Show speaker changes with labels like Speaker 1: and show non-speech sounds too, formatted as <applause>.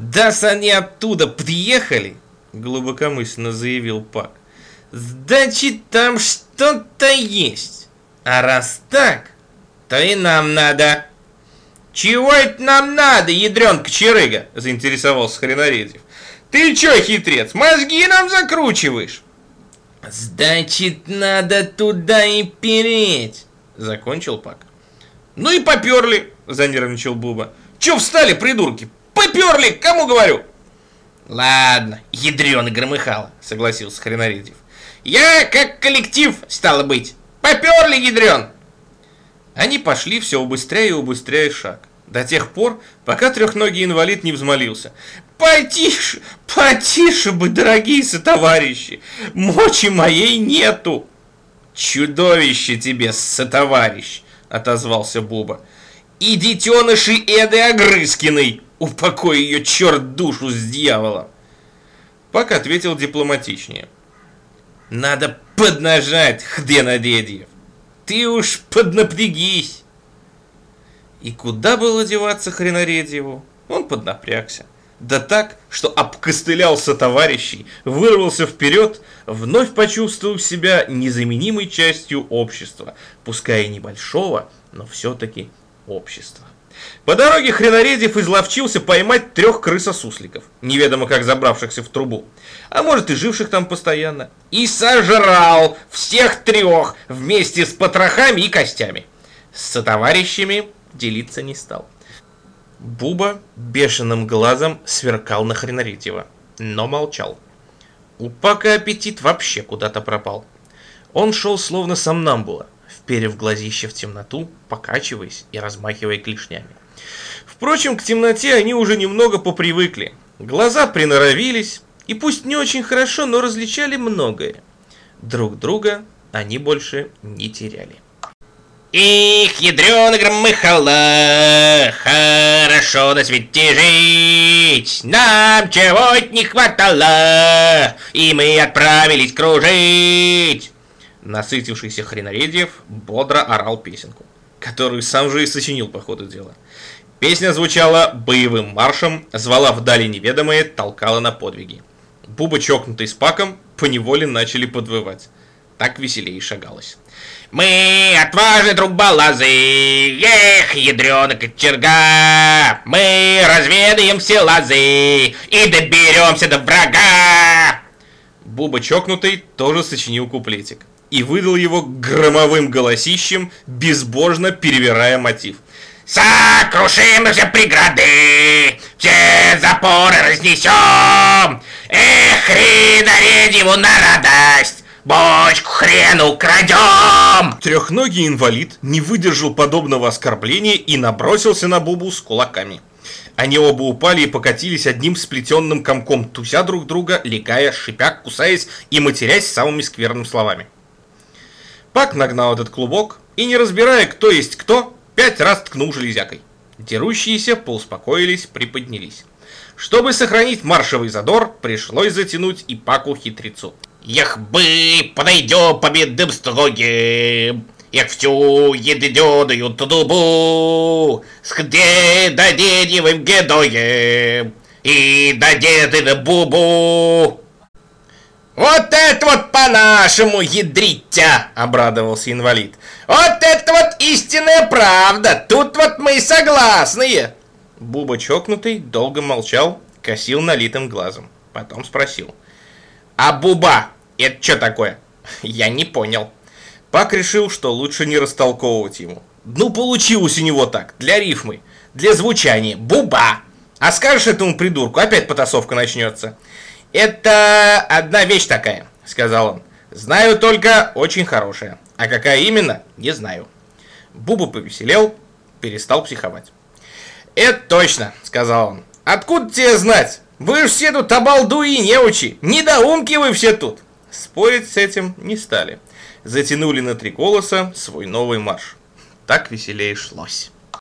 Speaker 1: «Дас они оттуда приехали!» — глубокомысленно заявил Пак. «Значит, там что-то есть. А раз так, то и нам надо». «Чего это нам надо, ядренка черыга?» — заинтересовался Хренаредьев. «Ты чё, хитрец, мозги нам закручиваешь?» «Значит, надо туда и переть!» — закончил Пак. «Ну и поперли!» — занервничал Буба. «Чё встали, придурки? Поперли, кому говорю?» «Ладно, ядрёный громыхало», — согласился Хренаредьев. «Я как коллектив, стало быть. Поперли, ядрен!» Они пошли все убыстряя и убыстряя шаг. До тех пор, пока трехногий инвалид не взмолился. «Потише, потише бы, дорогие сотоварищи! Мочи моей нету!» «Чудовище тебе, сотоварищ!» — отозвался Буба. «И детеныши Эды Огрызкиной! Упокой ее, черт, душу с дьяволом!» Пак ответил дипломатичнее. «Надо поднажать, Хденадедьев! Ты уж поднапрягись!» И куда было деваться Хренаредьеву? Он поднапрягся. Да так, что обкостылялся товарищей, вырвался вперед, вновь почувствовал себя незаменимой частью общества, пускай и небольшого, но все-таки общества. По дороге Хренаредьев изловчился поймать трех крысосусликов, неведомо как забравшихся в трубу, а может и живших там постоянно, и сожрал всех трех вместе с потрохами и костями. С товарищами делиться не стал. Буба бешеным глазом сверкал на Хренаритьева, но молчал. У Пака аппетит вообще куда-то пропал. Он шел словно сомнамбула, вперев глазище в темноту, покачиваясь и размахивая клешнями. Впрочем, к темноте они уже немного попривыкли. Глаза приноровились, и пусть не очень хорошо, но различали многое. Друг друга они больше не теряли. Их, ядрёно громыхало, хорошо на свете жить, нам чего-то не хватало, и мы отправились кружить. Насытившийся хренаредьев бодро орал песенку, которую сам же и сочинил по ходу дела. Песня звучала боевым маршем, звала вдали неведомые, толкала на подвиги. Буба, чокнутый с паком, поневоле начали подвывать. Так веселее шагалось. Мы отважные труболазы, эх, ядрёна кочерга, Мы разведаем все лазы и доберемся до врага. Буба чокнутый тоже сочинил куплетик и выдал его громовым голосищем, безбожно перевирая мотив. Сокрушим все преграды, все запоры разнесем, Эх, хрена его на радость, Бочку хрену крадем! Трехногий инвалид не выдержал подобного оскорбления и набросился на Бубу с кулаками. Они оба упали и покатились одним сплетенным комком, туся друг друга, легая, шипя, кусаясь и матерясь самыми скверными словами. Пак нагнал этот клубок и, не разбирая, кто есть кто, пять раз ткнул железякой. Дерущиеся поуспокоились, приподнялись. Чтобы сохранить маршевый задор, пришлось затянуть и Паку хитрецу. Ях бы подойдем победным строгим, Як всю единеную трубу, С где додедевым гедоем И додедым бубу. «Вот это вот по-нашему, ядритя!» — обрадовался инвалид. «Вот это вот истинная правда! Тут вот мы согласные!» Буба чокнутый долго молчал, косил налитым глазом. Потом спросил. А буба, это что такое? <laughs> Я не понял. Пак решил, что лучше не растолковывать ему. Ну, получилось у него так, для рифмы, для звучания. Буба. А скажешь этому придурку, опять потасовка начнется. Это одна вещь такая, сказал он. Знаю только очень хорошая. А какая именно, не знаю. Буба повеселел, перестал психовать. «Это точно», — сказал он. «Откуда тебе знать? Вы же все тут обалдуи и неучи! Недоумки вы все тут!» Спорить с этим не стали. Затянули на три голоса свой новый марш. Так веселее шлось.